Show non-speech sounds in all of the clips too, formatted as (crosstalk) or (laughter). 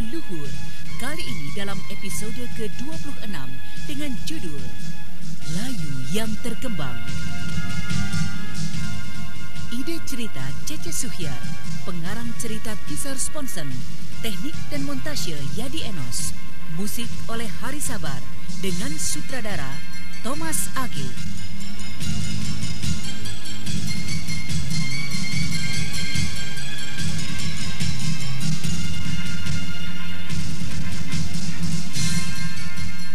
leluhur. Kali ini dalam episode ke-26 dengan judul Layu yang Terkembang. Ide cerita Cece Suhyar, pengarang cerita Tisar Sponsen, teknik dan montase Yadi Enos, musik oleh Hari Sabar dengan sutradara Thomas Age.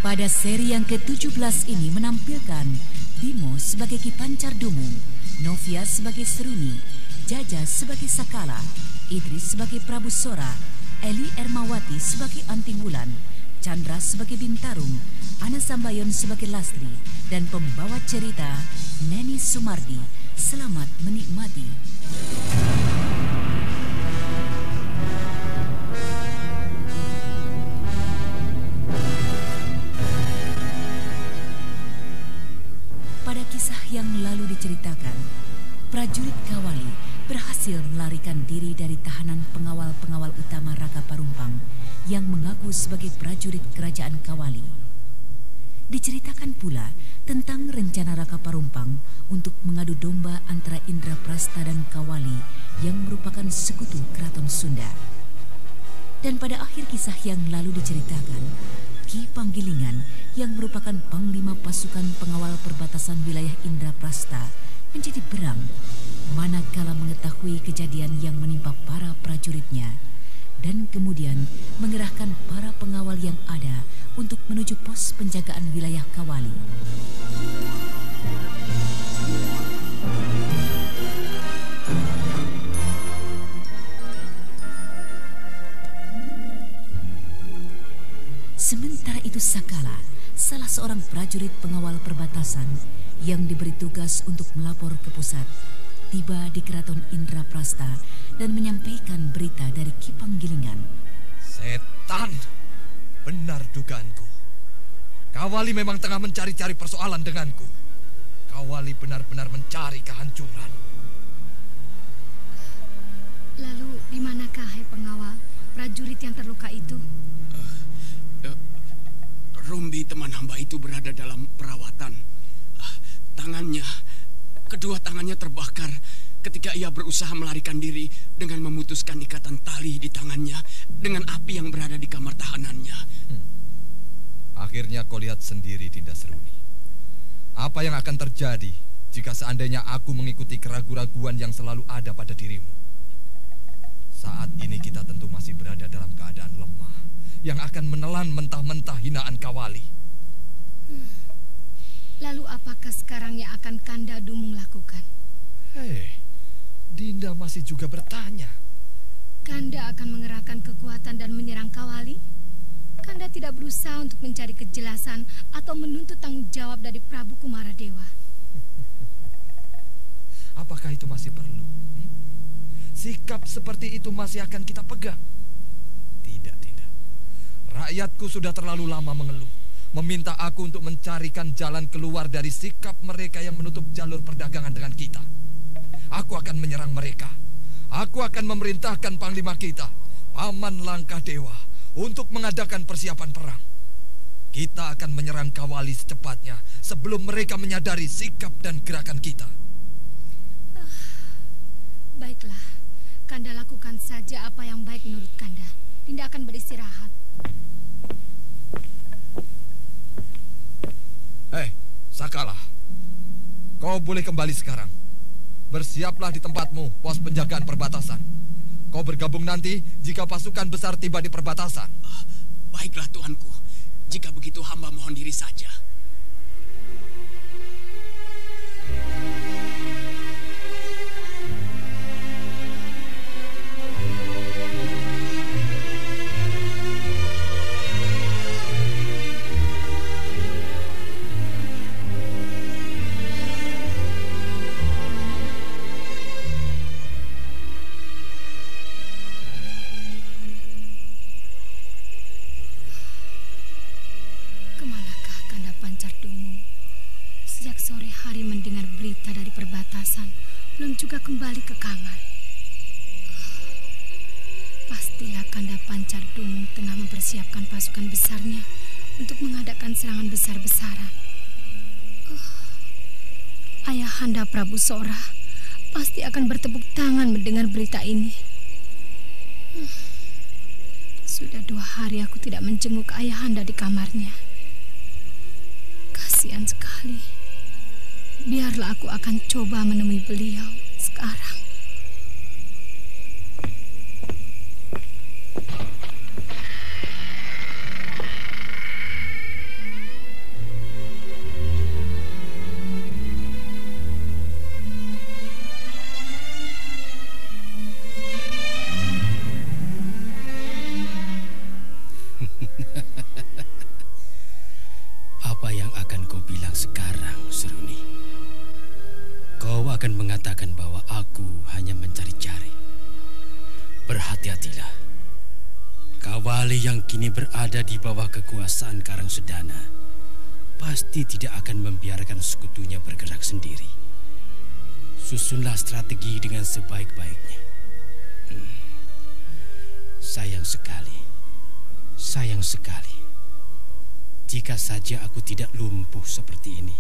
Pada seri yang ke-17 ini menampilkan Bimo sebagai Kipancar Dumung, Novia sebagai Seruni, Jaja sebagai Sakala, Idris sebagai Prabu Sora, Eli Ermawati sebagai Anting Wulan, Chandra sebagai Bintarung, Ana Sambayon sebagai Lastri, dan pembawa cerita Neni Sumardi. Selamat menikmati. Yang lalu diceritakan, prajurit Kawali berhasil melarikan diri dari tahanan pengawal-pengawal utama Raka Parumpang yang mengaku sebagai prajurit kerajaan Kawali. Diceritakan pula tentang rencana Raka Parumpang untuk mengadu domba antara Indra Prasta dan Kawali yang merupakan sekutu keraton Sunda. Dan pada akhir kisah yang lalu diceritakan, Ki Panggilingan yang merupakan panglima pasukan pengawal perbatasan wilayah Indraprasta menjadi berang manakala mengetahui kejadian yang menimpa para prajuritnya dan kemudian mengerahkan para pengawal yang ada untuk menuju pos penjagaan wilayah Kawali. Sakala, salah seorang prajurit pengawal perbatasan yang diberi tugas untuk melapor ke pusat, tiba di keraton Indraprasta dan menyampaikan berita dari Kipang Gilingan. Setan, benar dugaanku. Kawali memang tengah mencari-cari persoalan denganku. Kawali benar-benar mencari kehancuran. Lalu di manakah hai pengawal prajurit yang terluka itu? Rumbi teman hamba itu berada dalam perawatan. Ah, Tangannya, kedua tangannya terbakar ketika ia berusaha melarikan diri dengan memutuskan ikatan tali di tangannya dengan api yang berada di kamar tahanannya. Akhirnya kau lihat sendiri, Dinda Seruni. Apa yang akan terjadi jika seandainya aku mengikuti keraguan-raguan yang selalu ada pada dirimu? Saat ini kita tentu masih berada dalam keadaan lemah yang akan menelan mentah-mentah hinaan Kawali. Lalu apakah sekarang yang akan Kanda Dumung lakukan? Hei, Dinda masih juga bertanya. Kanda akan mengerahkan kekuatan dan menyerang Kawali? Kanda tidak berusaha untuk mencari kejelasan atau menuntut tanggung jawab dari Prabu Kumaradewa. (laughs) Apakah itu masih perlu? Hmm? Sikap seperti itu masih akan kita pegang? Rakyatku sudah terlalu lama mengeluh, meminta aku untuk mencarikan jalan keluar dari sikap mereka yang menutup jalur perdagangan dengan kita. Aku akan menyerang mereka. Aku akan memerintahkan panglima kita, Paman Langkah Dewa, untuk mengadakan persiapan perang. Kita akan menyerang Kawali secepatnya sebelum mereka menyadari sikap dan gerakan kita. Baiklah, Kanda lakukan saja apa yang baik menurut Kanda. Dinda akan beristirahat. Hei, Sakala. Kau boleh kembali sekarang. Bersiaplah di tempatmu, pos penjagaan perbatasan. Kau bergabung nanti jika pasukan besar tiba di perbatasan. Ah, Baiklah tuanku, jika begitu hamba mohon diri saja. Dumung? Sejak sore hari mendengar berita dari perbatasan, belum juga kembali ke kamar. Pastilah Kanda Pancar Dumung tengah mempersiapkan pasukan besarnya untuk mengadakan serangan besar-besaran. Uh, Ayahanda Prabu Sora pasti akan bertepuk tangan mendengar berita ini. Uh, sudah dua hari aku tidak menjenguk ayahanda di kamarnya. Kasihan sekali. Biarlah aku akan coba menemui beliau sekarang. Kekuasaan Karang Sedana pasti tidak akan membiarkan sekutunya bergerak sendiri. Susunlah strategi dengan sebaik-baiknya. Hmm. Sayang sekali. Sayang sekali. Jika saja aku tidak lumpuh seperti ini,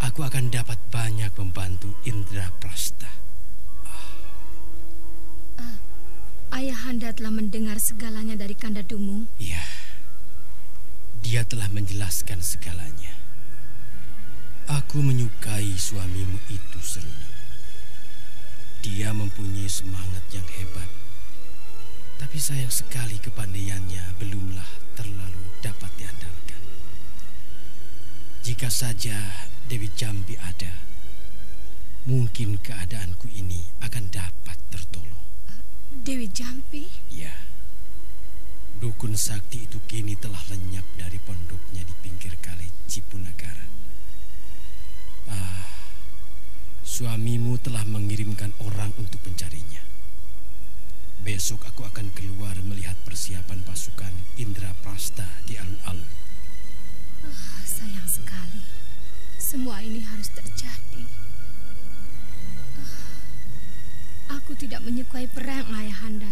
aku akan dapat banyak membantu Indra Prasta. Ah, ayahanda telah mendengar segalanya dari Kanda Dumung. Iya, dia telah menjelaskan segalanya. Aku menyukai suamimu itu, Seruni. Dia mempunyai semangat yang hebat. Tapi sayang sekali kepandaiannya belumlah terlalu dapat diandalkan. Jika saja Dewi Jambi ada, mungkin keadaanku ini akan dapat tertolong. Dewi Jampi? Ya, dukun sakti itu kini telah lenyap dari pondoknya di pinggir kali Cipunagara. Ah, suamimu telah mengirimkan orang untuk mencarinya. Besok aku akan keluar melihat persiapan pasukan Indra Prasta di alun-alun. Ah, sayang sekali. Semua ini harus terjadi. Ah, aku tidak menyukai perang, Ayahanda.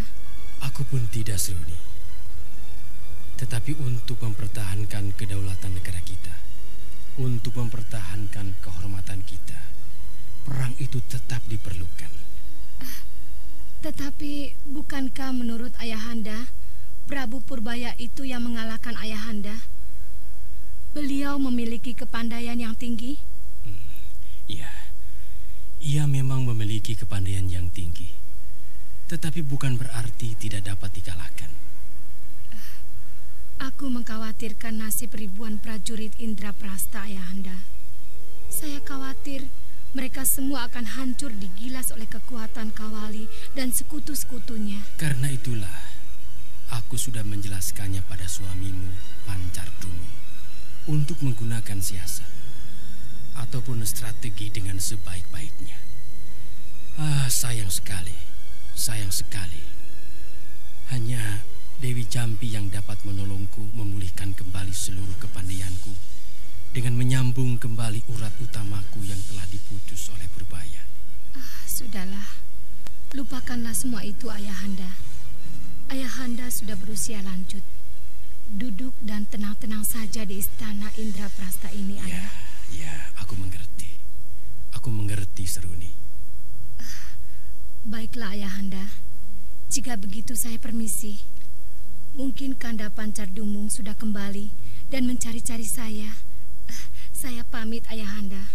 Aku pun tidak, Seruni. Tetapi untuk mempertahankan kedaulatan negara kita, untuk mempertahankan kehormatan kita, perang itu tetap diperlukan. Ah, tetapi bukankah menurut Ayahanda, Prabu Purbaya itu yang mengalahkan Ayahanda? Beliau memiliki kepandaian yang tinggi? Hmm, iya, ia memang memiliki kepandaian yang tinggi. Tetapi bukan berarti tidak dapat dikalahkan. Aku mengkhawatirkan nasib ribuan prajurit Indra Prasta, Ayahanda. Saya khawatir mereka semua akan hancur digilas oleh kekuatan Kawali dan sekutu-sekutunya. Karena itulah, aku sudah menjelaskannya pada suamimu, Pancar Dumung, untuk menggunakan siasat ataupun strategi dengan sebaik-baiknya. Ah, sayang sekali, sayang sekali. Hanya Dewi Jampi yang dapat menolongku memulihkan kembali seluruh kepandaianku dengan menyambung kembali urat utamaku yang telah diputus oleh Purbaya. Ah, sudahlah. Lupakanlah semua itu, Ayahanda. Ayahanda sudah berusia lanjut. Duduk dan tenang-tenang saja di istana Indra Prasta ini, ya, Ayah. Ya, aku mengerti. Aku mengerti, Seruni. Ah, baiklah, Ayahanda. Jika begitu saya permisi. Mungkin Kanda Pancar Dumung sudah kembali dan mencari-cari saya. Ah, saya pamit, Ayahanda.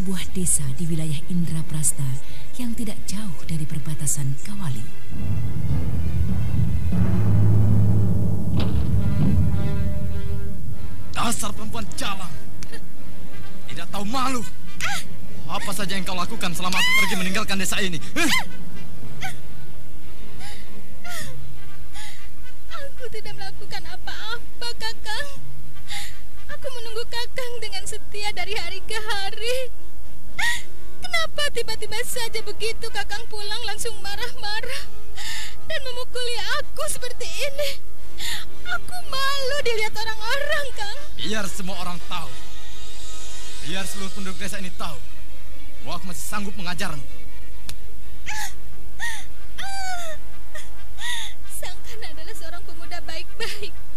Sebuah desa di wilayah Indraprasta yang tidak jauh dari perbatasan Kawali. Dasar perempuan jalan. Tidak tahu malu. Apa saja yang kau lakukan selama aku pergi meninggalkan desa ini? Aku tidak melakukan apa-apa, Kakang. Aku menunggu Kakang dengan setia dari hari ke hari. Kenapa tiba-tiba saja begitu Kakang pulang langsung marah-marah dan memukuli aku seperti ini? Aku malu dilihat orang-orang, Kang. Biar semua orang tahu. Biar seluruh penduduk desa ini tahu bahwa aku masih sanggup mengajarmu. Sangkan adalah seorang pemuda baik-baik.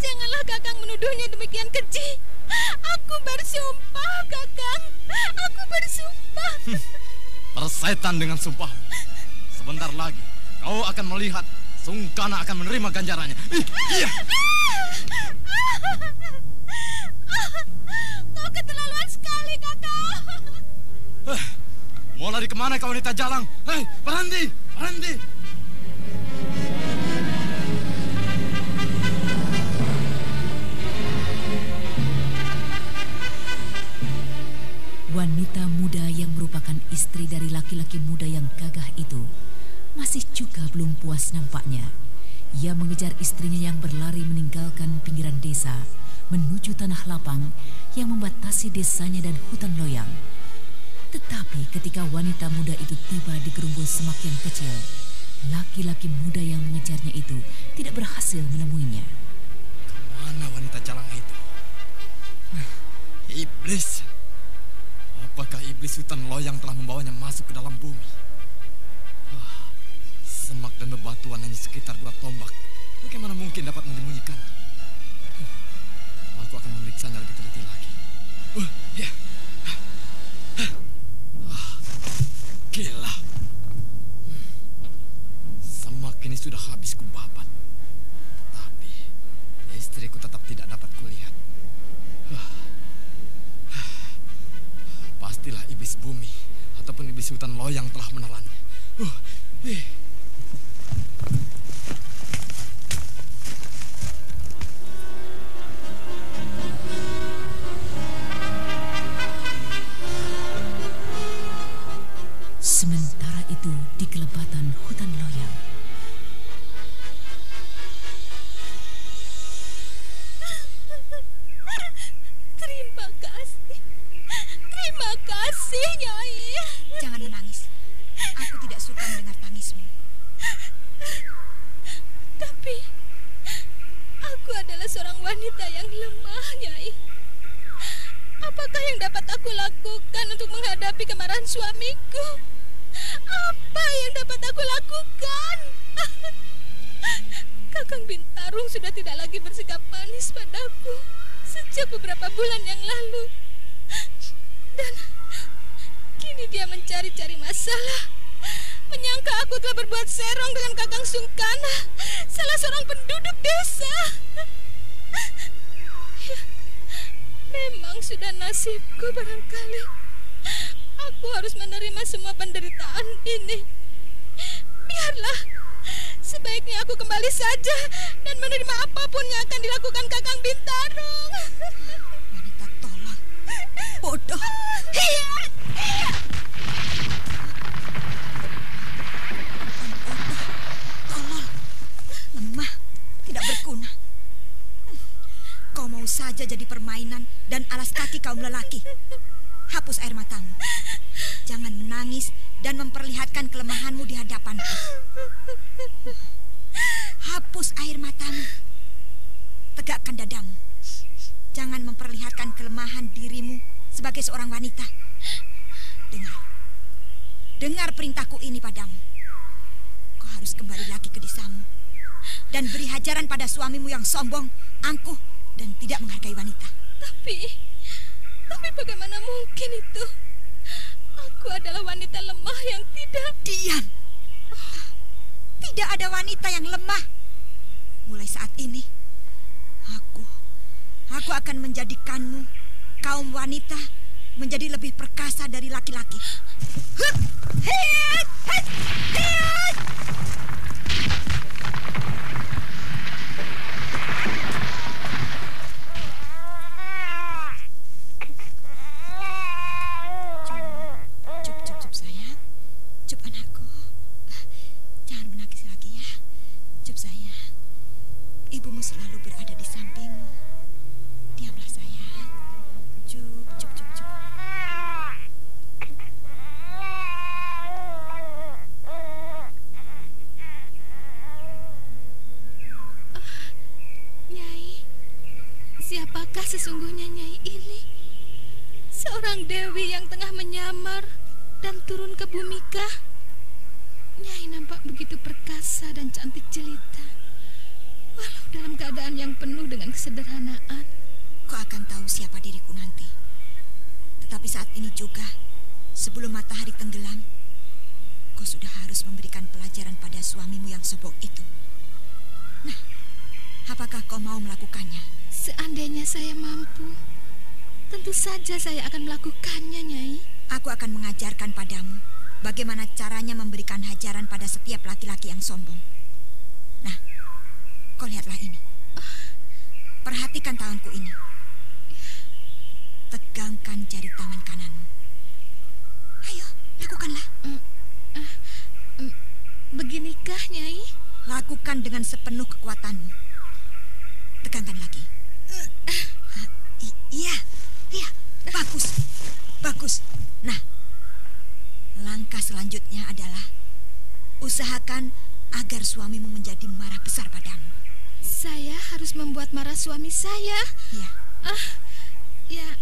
Janganlah Kakang menuduhnya demikian keji. Aku bersumpah, Kakang. Aku bersumpah. Persetan dengan sumpah. Sebentar lagi kau akan melihat Sungkana akan menerima ganjarannya. Ih, iya. Kau keterlaluan sekali, Kakang. Eh, mau lari ke mana kau wanita jalang? Hei, berhenti, berhenti. Wanita muda yang merupakan istri dari laki-laki muda yang gagah itu masih juga belum puas nampaknya. Ia mengejar istrinya yang berlari meninggalkan pinggiran desa menuju tanah lapang yang membatasi desanya dan hutan loyang. Tetapi ketika wanita muda itu tiba di gerumbul semak yang kecil, laki-laki muda yang mengejarnya itu tidak berhasil menemuinya. Mana wanita jalang itu? Iblis. Apakah iblis hutan loyang telah membawanya masuk ke dalam bumi? Wah, semak dan bebatuan hanya sekitar dua tombak. Bagaimana mungkin dapat menyembunyikan? Aku akan memeriksanya lebih teliti lagi. Uh, ya. Ah, gila. Semak ini sudah habis kubabat. Tapi istriku tetap tidak dapat Pastilah iblis bumi ataupun iblis hutan loyang telah menelannya. Uh, eh. Lakukan untuk menghadapi kemarahan suamiku? Apa yang dapat aku lakukan? (laughs) Kakang Bintarung sudah tidak lagi bersikap manis padaku sejak beberapa bulan yang lalu. Dan kini dia mencari-cari masalah. Menyangka aku telah berbuat serong dengan Kakang Sungkana, salah seorang penduduk desa. Memang sudah nasibku barangkali. Aku harus menerima semua penderitaan ini. Biarlah, sebaiknya aku kembali saja dan menerima apa pun yang akan dilakukan Kakang Bintarung. Wanita tolong. Bodoh. Hiat! Bodoh. Tolol. Lemah. Tidak berguna. Saja jadi permainan dan alas kaki kaum lelaki. Hapus air matamu. Jangan menangis dan memperlihatkan kelemahanmu di hadapanku. Hapus air matamu. Tegakkan dadamu. Jangan memperlihatkan kelemahan dirimu sebagai seorang wanita. Dengar. Dengar perintahku ini padamu. Kau harus kembali lagi ke desamu. Dan beri hajaran pada suamimu yang sombong, angkuh, dan tidak menghargai wanita. Tapi, tapi bagaimana mungkin itu? Aku adalah wanita lemah yang tidak... Diam. Tidak ada wanita yang lemah. Mulai saat ini, aku, aku akan menjadikanmu, kaum wanita, menjadi lebih perkasa dari laki-laki. Menyamar dan turun ke bumi kah? Nyai nampak begitu perkasa dan cantik jelita. Walau dalam keadaan yang penuh dengan kesederhanaan. Kau akan tahu siapa diriku nanti. Tetapi saat ini juga, sebelum matahari tenggelam, kau sudah harus memberikan pelajaran pada suamimu yang sobok itu. Nah, apakah kau mau melakukannya? Seandainya saya mampu, tentu saja saya akan melakukannya, Nyai. Aku akan mengajarkan padamu bagaimana caranya memberikan hajaran pada setiap laki-laki yang sombong. Nah, kau lihatlah ini. Perhatikan tanganku ini. Tegangkan jari tangan kananmu. Ayo, lakukanlah. Beginikah, Nyai? Lakukan dengan sepenuh kekuatanmu. Tegangkan lagi. I- Iya, iya, bagus, bagus. Nah, langkah selanjutnya adalah usahakan agar suamimu menjadi marah besar padamu. Saya harus membuat marah suami saya. Iya, Ah, ya,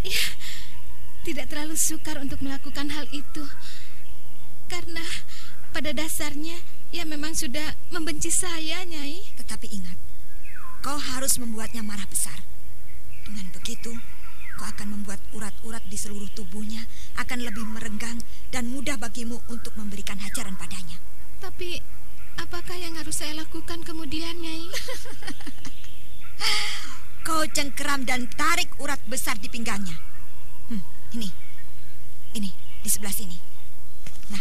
ya, tidak terlalu sukar untuk melakukan hal itu. Karena pada dasarnya ia memang sudah membenci saya, Nyai. tetapi ingat, kau harus membuatnya marah besar. Dengan begitu, kau akan membuat urat-urat di seluruh tubuhnya akan lebih merenggang dan mudah bagimu untuk memberikan hajaran padanya. Tapi apakah yang harus saya lakukan kemudian, Nyai? (laughs) Kau cengkeram dan tarik urat besar di pinggangnya. Hmm, ini. Ini, di sebelah sini. Nah,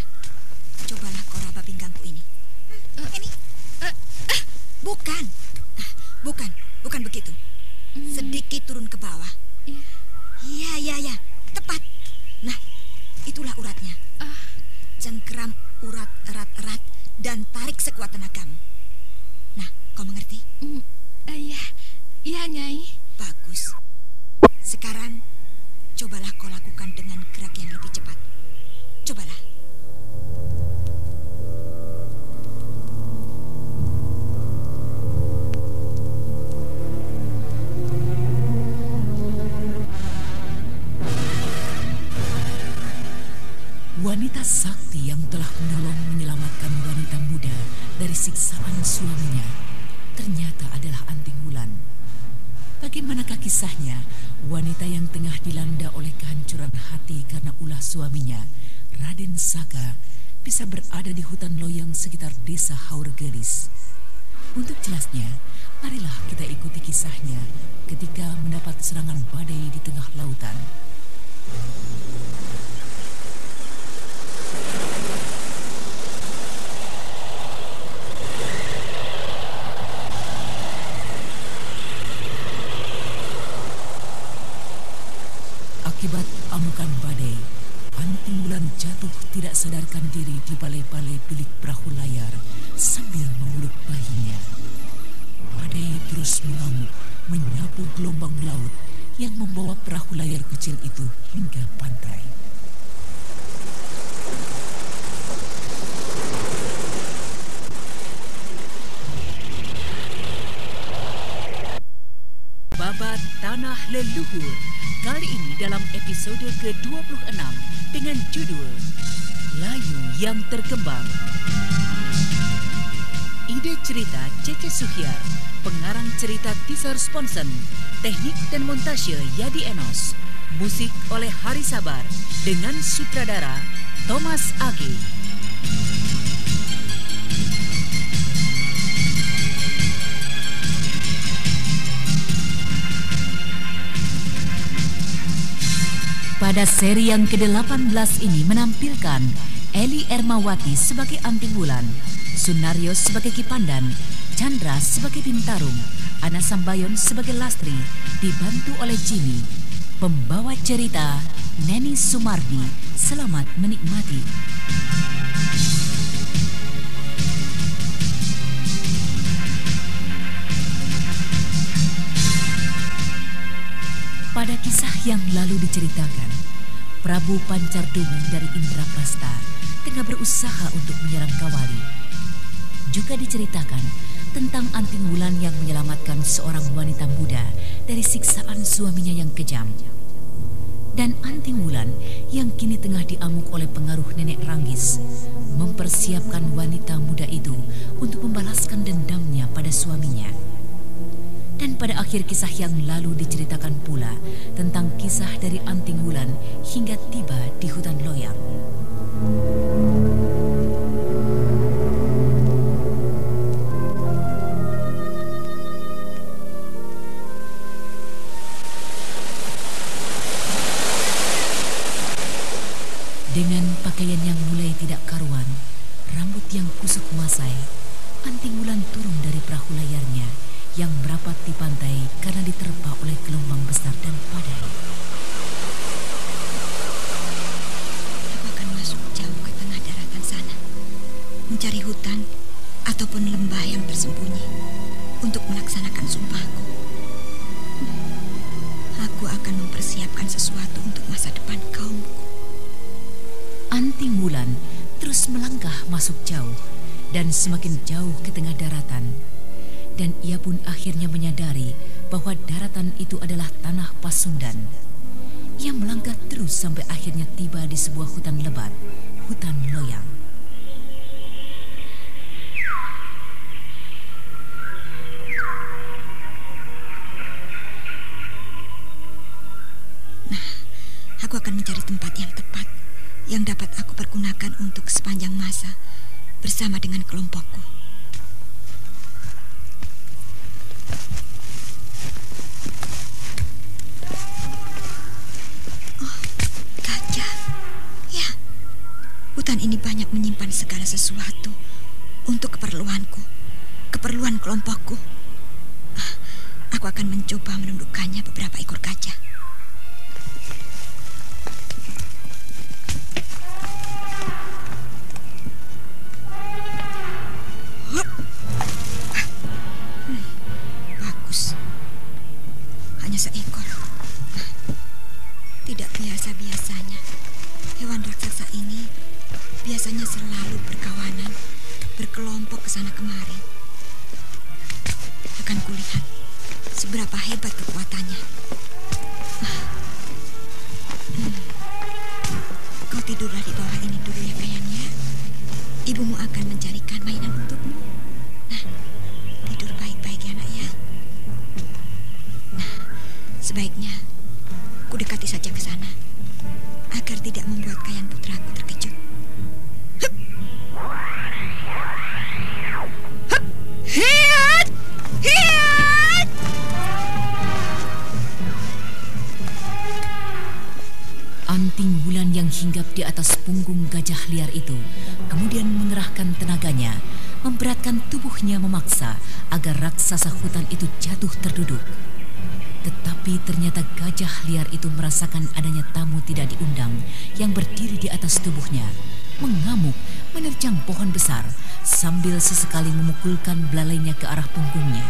cobalah kau raba pinggangku ini. Hmm, ini. Bukan. Ah, Bukan, bukan begitu. Sedikit turun ke bawah. Iya. Iya, iya, iya. Tepat. Nah, itulah uratnya. Ah, Cengkeram urat erat-erat dan tarik sekuat tenagamu. Nah, kau mengerti? mm, iya, iya, Nyai. Bagus. Sekarang, cobalah kau lakukan dengan gerak yang lebih cepat. Cobalah. Wanita sakti yang telah menolong menyelamatkan wanita muda dari siksaan suaminya ternyata adalah Anting Wulan. Bagaimanakah kisahnya wanita yang tengah dilanda oleh kehancuran hati karena ulah suaminya, Raden Saka, bisa berada di hutan loyang sekitar desa Haurgelis? Untuk jelasnya, marilah kita ikuti kisahnya ketika mendapat serangan badai di tengah lautan. Akibat amukan badai, Anting Wulan jatuh tidak sadarkan diri di balai-balai bilik perahu layar sambil memeluk bayinya. Badai terus mengamuk, menyapu gelombang laut yang membawa perahu layar kecil itu hingga pantai. Babat Tanah Leluhur Kali ini dalam episode ke-26 dengan judul Layu yang Terkembang. Ide cerita Cece Suhyar Pengarang cerita Tisar Sponsen Teknik dan montase Yadi Enos Musik oleh Hari Sabar Dengan sutradara Thomas Age Pada seri yang ke-18 ini menampilkan Eli Ermawati sebagai Anting Bulan, Sunario sebagai Kipandan, Chandra sebagai Pintarung, Ana Sambayon sebagai Lastri, dibantu oleh Jimmy. Pembawa cerita Neni Sumardi, selamat menikmati. Pada kisah yang lalu diceritakan, Prabu Pancardungan dari Indraprasta tengah berusaha untuk menyerang Kawali. Juga diceritakan tentang Anting Wulan yang menyelamatkan seorang wanita muda dari siksaan suaminya yang kejam. Dan Anting Wulan yang kini tengah diamuk oleh pengaruh nenek Ranggis mempersiapkan wanita muda itu untuk membalaskan dendamnya pada suaminya. Dan pada akhir kisah yang lalu diceritakan pula tentang kisah dari Anting hingga tiba sampai akhirnya tiba di sebuah hutan lebat, hutan loyang. Nah, aku akan mencari tempat yang tepat yang dapat aku pergunakan untuk sepanjang masa bersama dengan kelompokku. Hutan ini banyak menyimpan segala sesuatu untuk keperluanku, keperluan kelompokku. Ah, aku akan mencoba menundukkannya beberapa ekor gajah. Hmm, seekor. Tidak biasa-biasanya. Hewan raksasa ini biasanya selalu berkawanan, berkelompok ke sana kemari. Akan kulihat seberapa hebat kekuatannya. Hmm. Kau tidurlah di bawah ini dulu ya kayaknya. Ibumu akan mencarikan mainan untukmu. Nah, tidur baik-baik ya nak ya. Nah, sebaiknya memaksa agar raksasa hutan itu jatuh terduduk. Tetapi ternyata gajah liar itu merasakan adanya tamu tidak diundang yang berdiri di atas tubuhnya, mengamuk, menerjang pohon besar, sambil sesekali memukulkan belalainya ke arah punggungnya.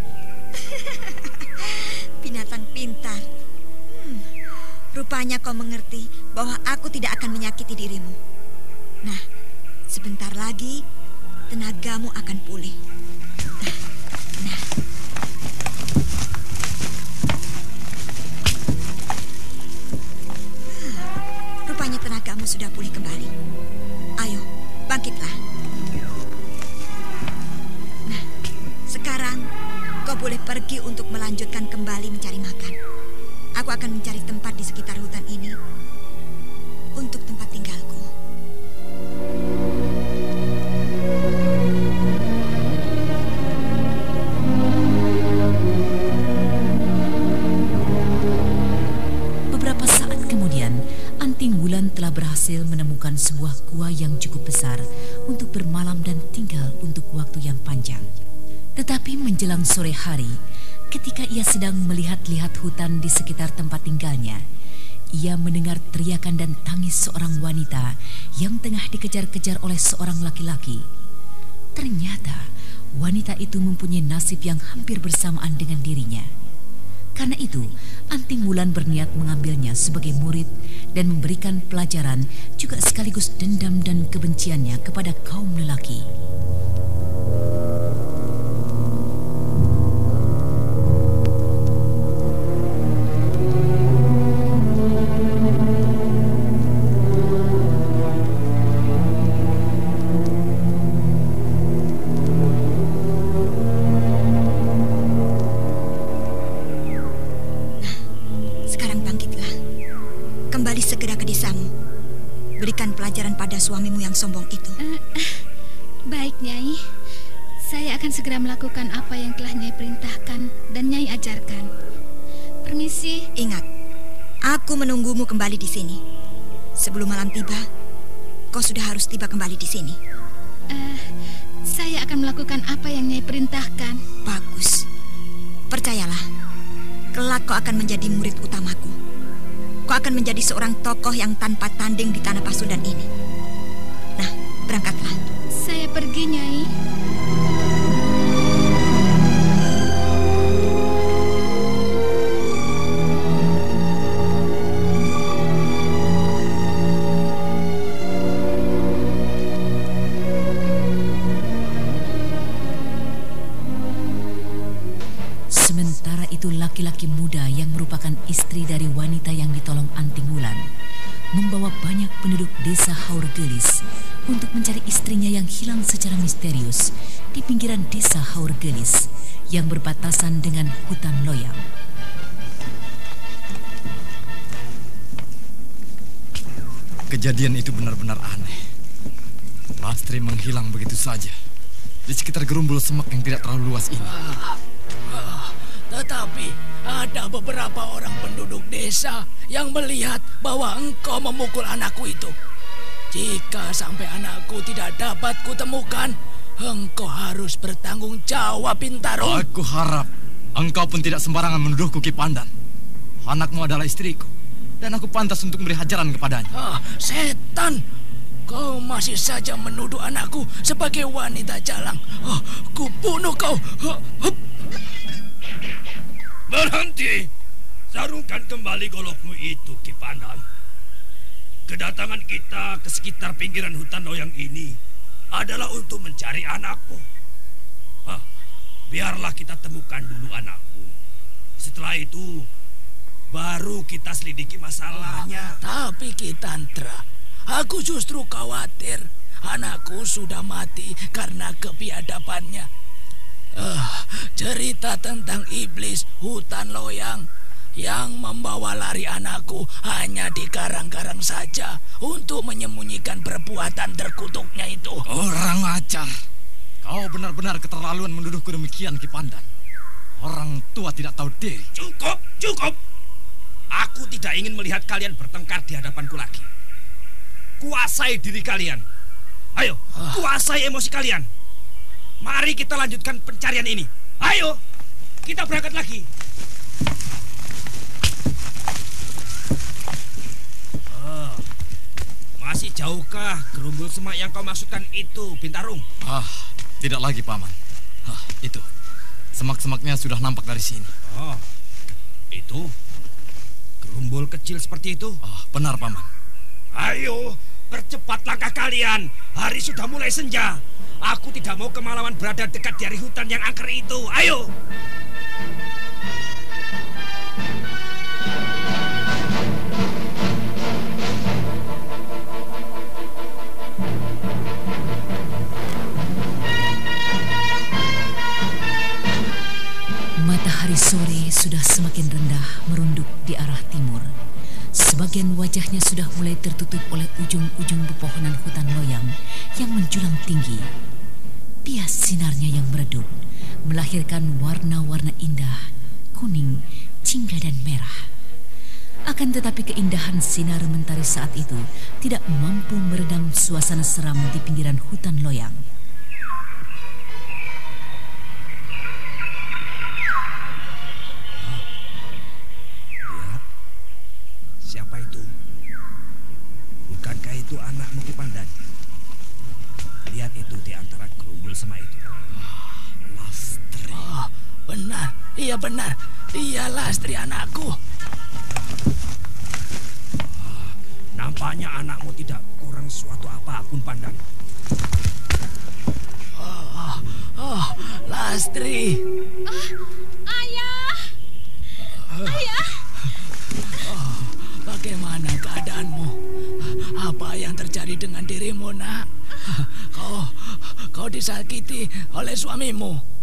Binatang pintar. Hmm, rupanya kau mengerti bahwa aku tidak akan menyakiti dirimu. Nah, Sebentar lagi tenagamu akan pulih. Nah. Hmm, Rupanya tenagamu sudah pulih kembali. Kau boleh pergi untuk melanjutkan kembali mencari makan. Aku akan mencari tempat di sekitar hutan ini untuk tempat tinggalku. Beberapa saat kemudian, Anting Wulan telah berhasil menemukan sebuah gua yang cukup besar untuk bermalam dan tinggal untuk waktu yang panjang. Tetapi menjelang sore hari, ketika ia sedang melihat-lihat hutan di sekitar tempat tinggalnya, ia mendengar teriakan dan tangis seorang wanita yang tengah dikejar-kejar oleh seorang laki-laki. Ternyata wanita itu mempunyai nasib yang hampir bersamaan dengan dirinya. Karena itu, Anting Wulan berniat mengambilnya sebagai murid dan memberikan pelajaran juga sekaligus dendam dan kebenciannya kepada kaum lelaki. Aku menunggumu kembali di sini. Sebelum malam tiba, kau sudah harus tiba kembali di sini. Eh, saya akan melakukan apa yang Nyai perintahkan. Bagus. Percayalah, kelak kau akan menjadi murid utamaku. Kau akan menjadi seorang tokoh yang tanpa tanding di tanah Pasundan ini. Nah, berangkatlah. Saya pergi, Nyai. Laki-laki muda yang merupakan istri dari wanita yang ditolong Anting Wulan membawa banyak penduduk desa Haurgelis untuk mencari istrinya yang hilang secara misterius di pinggiran desa Haurgelis yang berbatasan dengan hutan loyang. Kejadian itu benar-benar aneh. Lastri menghilang begitu saja di sekitar gerumbul semak yang tidak terlalu luas ini. Tetapi ada beberapa orang penduduk desa yang melihat bahwa engkau memukul anakku itu. Jika sampai anakku tidak dapat kutemukan, engkau harus bertanggung jawab, Bintaro. Aku harap engkau pun tidak sembarangan menuduhku Ki Pandan. Anakmu adalah istriku dan aku pantas untuk memberi hajaran kepadanya. Ah, setan! Kau masih saja menuduh anakku sebagai wanita jalang. Ah, kubunuh kau. Ah, hup. Berhenti! Sarungkan kembali golokmu itu, Ki Pandan. Kedatangan kita ke sekitar pinggiran hutan loyang ini adalah untuk mencari anakmu. Hah, biarlah kita temukan dulu anakmu. Setelah itu, baru kita selidiki masalahnya. Tapi Kitantra, aku justru khawatir anakku sudah mati karena kebiadabannya. Eh, cerita tentang iblis hutan loyang yang membawa lari anakku hanya di karang-karang saja untuk menyembunyikan perbuatan terkutuknya itu. Orang ajar. Kau benar-benar keterlaluan menuduhku demikian Ki Pandan. Orang tua tidak tahu diri. Cukup, cukup. Aku tidak ingin melihat kalian bertengkar di hadapanku lagi. Kuasai diri kalian. Ayo, kuasai emosi kalian. Mari kita lanjutkan pencarian ini. Ayo, kita berangkat lagi. Ah, masih jauhkah gerumbul semak yang kau maksudkan itu, Bintarung? Ah, tidak lagi paman. Ah, itu. Semak-semaknya sudah nampak dari sini. Oh, itu gerumbul kecil seperti itu. Ah, benar paman. Ayo, Percepat langkah kalian. Hari sudah mulai senja. Aku tidak mau kemalaman berada dekat dari hutan yang angker itu. Ayo. Wajahnya sudah mulai tertutup oleh ujung-ujung pepohonan hutan loyang yang menjulang tinggi. Bias sinarnya yang meredup melahirkan warna-warna indah, kuning, jingga dan merah. Akan tetapi keindahan sinar mentari saat itu tidak mampu meredam suasana seram di pinggiran hutan loyang. Iya benar. Dia Lastri anakku. Nampaknya anakmu tidak kurang suatu apa pun, Pandan. Oh, oh Lastri. Ayah! Ayah! Oh, bagaimana keadaanmu? Apa yang terjadi dengan dirimu, nak? Kau, kau disakiti oleh suamimu.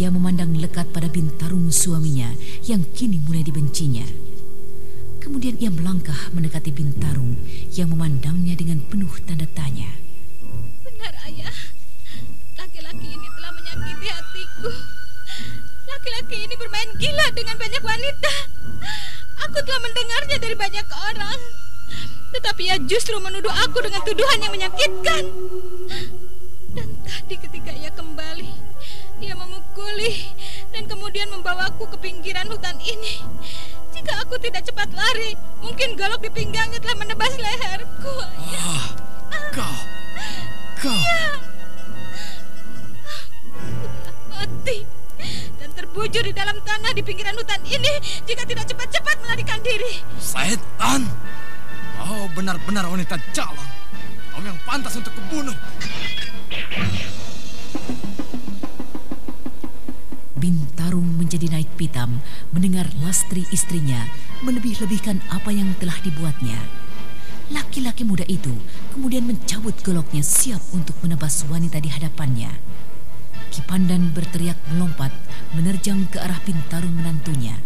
Ia memandang lekat pada Bintarung suaminya yang kini mulai dibencinya. Kemudian ia melangkah mendekati Bintarung yang memandangnya dengan penuh tanda tanya. Benar, Ayah. Laki-laki ini telah menyakiti hatiku. Laki-laki ini bermain gila dengan banyak wanita. Aku telah mendengarnya dari banyak orang. Tetapi ia justru menuduh aku dengan tuduhan yang menyakitkan. Dan tadi ketika ia kembali, ia memukuli dan kemudian membawaku ke pinggiran hutan ini. Jika aku tidak cepat lari, mungkin golok di pinggangnya telah menebas leherku. Ah, kau, kau. mati dan terbujur di dalam tanah di pinggiran hutan ini jika tidak cepat-cepat melarikan diri. Setan! Kau benar-benar wanita jalan. Kau yang pantas untuk kebunuh. Menjadi naik pitam mendengar Lastri istrinya melebih-lebihkan apa yang telah dibuatnya. Laki-laki muda itu kemudian mencabut goloknya siap untuk menebas wanita di hadapannya. Kipandan berteriak melompat menerjang ke arah Bintarung menantunya.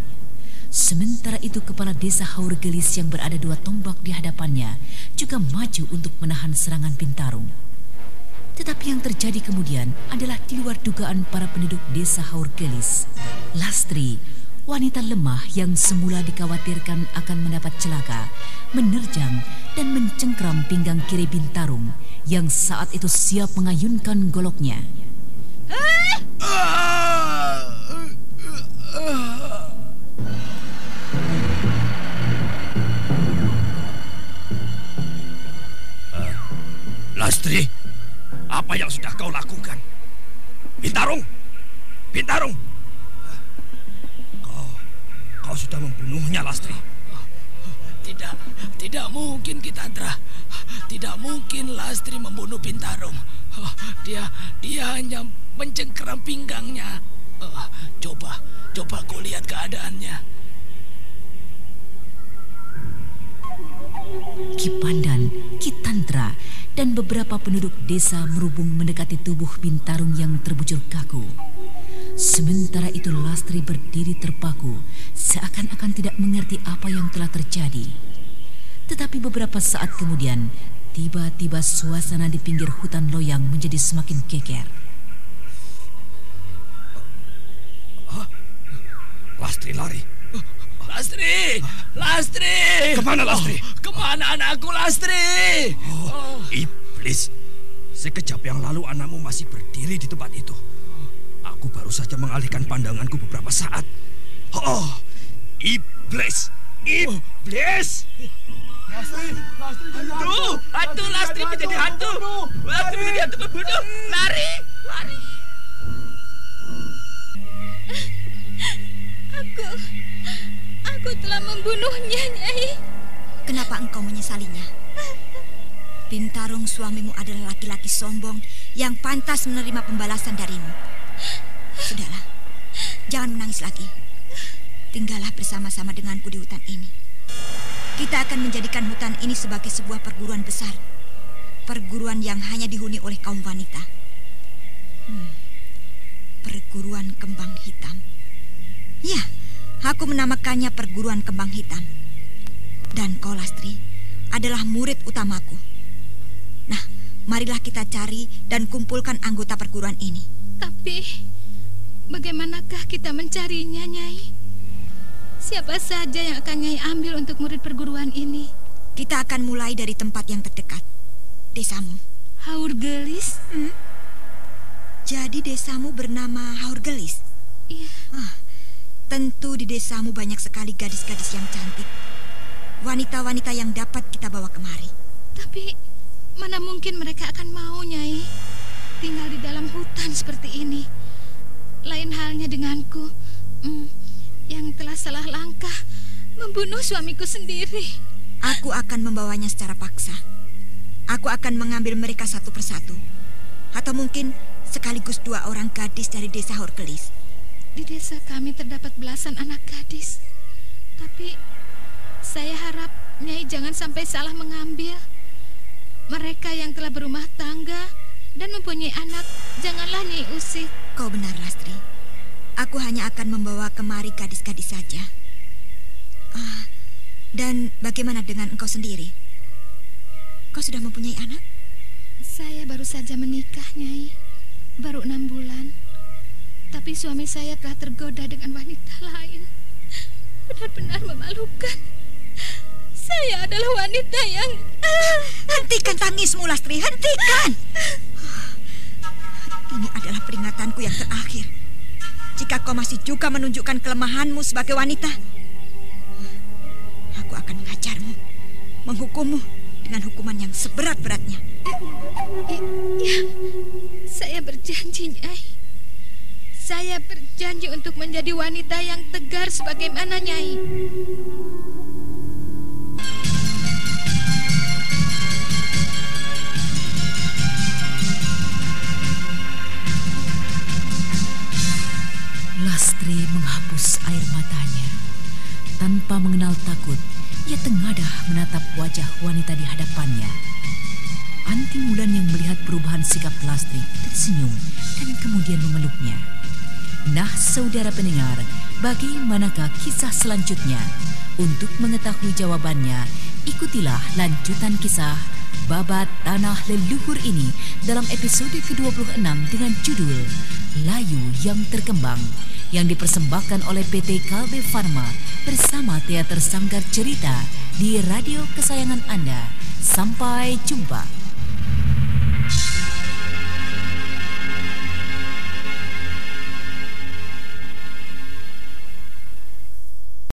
Sementara itu kepala desa Haurgelis yang berada dua tombak di hadapannya juga maju untuk menahan serangan Bintarung. Tetapi yang terjadi kemudian adalah di luar dugaan para penduduk desa Haurgelis. Lastri, wanita lemah yang semula dikhawatirkan akan mendapat celaka, menerjang dan mencengkram pinggang kiri Bintarung yang saat itu siap mengayunkan goloknya. Lastri, apa yang sudah kau lakukan? Bintarung! Bintarung! Kau, kau sudah membunuhnya, Lastri. Tidak, tidak mungkin Kitandra. Tidak mungkin Lastri membunuh Bintarung. Dia, dia hanya mencengkeram pinggangnya. Coba, coba kau lihat keadaannya. Kipandan, Kitantra, dan beberapa penduduk desa merubung mendekati tubuh Bintarung yang terbujur kaku. Sementara itu Lastri berdiri terpaku, seakan-akan tidak mengerti apa yang telah terjadi. Tetapi beberapa saat kemudian, tiba-tiba suasana di pinggir hutan loyang menjadi semakin keker. Lastri lari. Lastri, Lastri. Ke mana, Lastri? Oh, ke mana anakku Lastri? Oh, iblis. Sekejap yang lalu anakmu masih berdiri di tempat itu. Aku baru saja mengalihkan pandanganku beberapa saat. Oh, iblis! Iblis! Lastri, Lastri jadi hantu. Hantu, Lastri menjadi hantu. Lastri menjadi hantu pembunuh. Lari, lari. Aku, aku telah membunuhnya, Nyai. Kenapa engkau menyesalinya? Bintarung suamimu adalah laki-laki sombong yang pantas menerima pembalasan darimu. Sudahlah, jangan menangis lagi. Tinggallah bersama-sama denganku di hutan ini. Kita akan menjadikan hutan ini sebagai sebuah perguruan besar. Perguruan yang hanya dihuni oleh kaum wanita. Hmm, perguruan kembang hitam. Ya, aku menamakannya perguruan kembang hitam. Dan kau, Lastri, adalah murid utamaku. Nah, marilah kita cari dan kumpulkan anggota perguruan ini. Tapi, bagaimanakah kita mencarinya, Nyai? Siapa saja yang akan Nyai ambil untuk murid perguruan ini? Kita akan mulai dari tempat yang terdekat. Desamu. Haur Gelis? Hmm? Jadi desamu bernama Haur Gelis? Iya. Ah, tentu di desamu banyak sekali gadis-gadis yang cantik wanita-wanita yang dapat kita bawa kemari. Tapi mana mungkin mereka akan mau, Nyai, tinggal di dalam hutan seperti ini. Lain halnya denganku, hmm, yang telah salah langkah membunuh suamiku sendiri. Aku akan membawanya secara paksa. Aku akan mengambil mereka satu persatu. Atau mungkin sekaligus dua orang gadis dari desa Horkelis. Di desa kami terdapat belasan anak gadis. Tapi saya harap Nyai jangan sampai salah mengambil. Mereka yang telah berumah tangga dan mempunyai anak, janganlah Nyai usik. Kau benar, Lastri. Aku hanya akan membawa kemari gadis-gadis saja. Uh, dan bagaimana dengan engkau sendiri? Kau sudah mempunyai anak? Saya baru saja menikah, Nyai. Baru enam bulan. Tapi suami saya telah tergoda dengan wanita lain. Benar-benar memalukan. Saya adalah wanita yang... Hentikan tangismu, Lastri. Hentikan. Ini adalah peringatanku yang terakhir. Jika kau masih juga menunjukkan kelemahanmu sebagai wanita, aku akan mengajarmu, menghukummu dengan hukuman yang seberat-beratnya. Ya, saya berjanji, Nyai. Saya berjanji untuk menjadi wanita yang tegar sebagaimana Nyai. Lastri menghapus air matanya. Tanpa mengenal takut, ia tengadah menatap wajah wanita di hadapannya. Anti Mulan yang melihat perubahan sikap Lastri tersenyum dan kemudian memeluknya. Nah, saudara pendengar, bagaimanakah kisah selanjutnya? Untuk mengetahui jawabannya, ikutilah lanjutan kisah Babat Tanah Leluhur ini dalam episode ke-26 dengan judul Layu yang Terkembang yang dipersembahkan oleh PT Kalbe Farma bersama Teater Sanggar Cerita di radio kesayangan Anda. Sampai jumpa.